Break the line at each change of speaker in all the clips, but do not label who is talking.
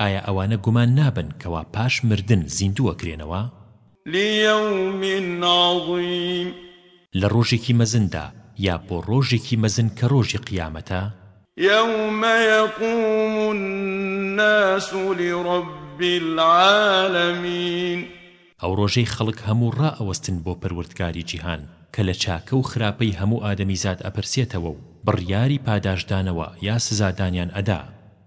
ئایا ئەوانە گومان نابەن کەوا پاش مردن زیندوو
ئەکرێنەوە؟ لیوم عظیم.
لە ڕۆژێکی مەزندا، یا بۆ ڕۆژێکی مەزن کە ڕۆژی قیامەتە؟
یوم یقوم الناس لرب العالمین.
ئەو ڕۆژەی خەڵک هەموو ڕائەوەستن بۆ پەروردگاری جیهان کە لە چاکە و خراپەی هەموو ئادەمیزاد ئەپرسێتەوە و بڕیاری پاداشتدانەوە یا سزادانیان ئەدا.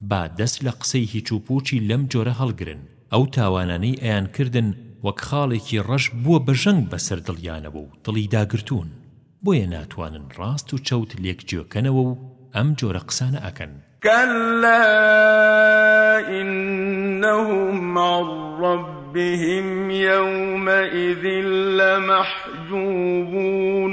با دەست لە قسەی هیچ و پووچی لەم جۆرە هەڵگرن، ئەو تاوانانەی ئەیان کردن وەک خاڵێکی ڕەش بووە بە ژەنگ بە سەر دڵیانەوە و دڵی داگرتوون، بۆیە ناتوانن ڕاست و چەوت لێک جوێ کەنەوە و ئەم جۆرە قسانە ئەکەن. کەللا ئینەهم عەن ڕەببیهم یەومەئیذ لەمەحجووبوون.